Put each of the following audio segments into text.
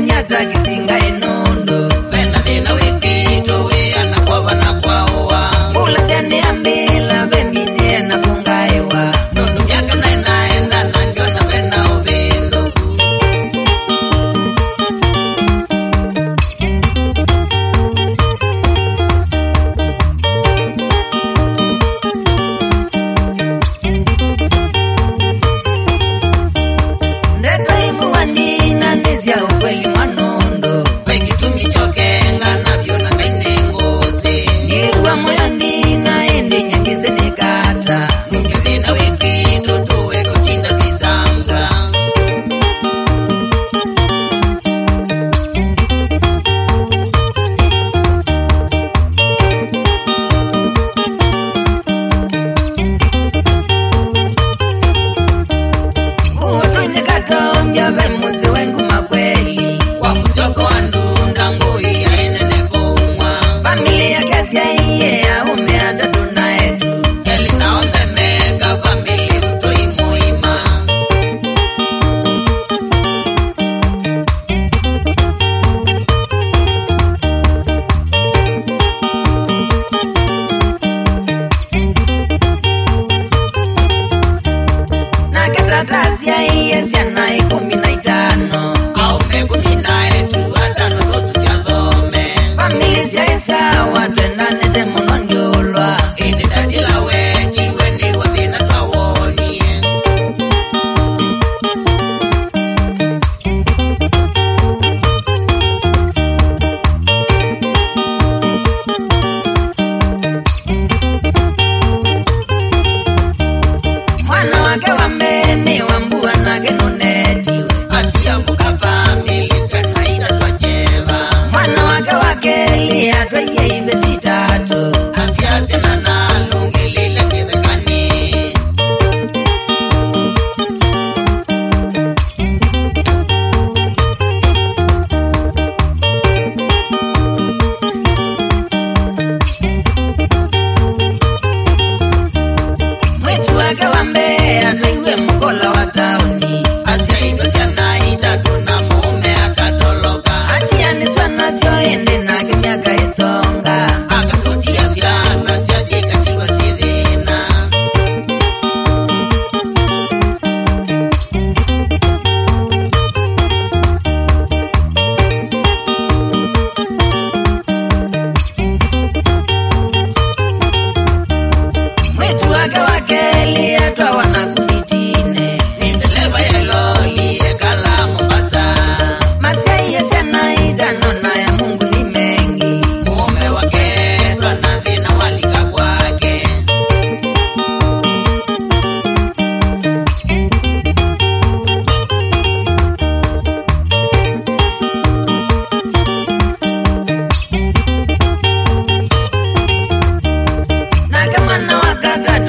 nyata nyata kisinga eno Francia y es Diana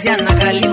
anciana caliente.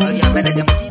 Gloria Menegas.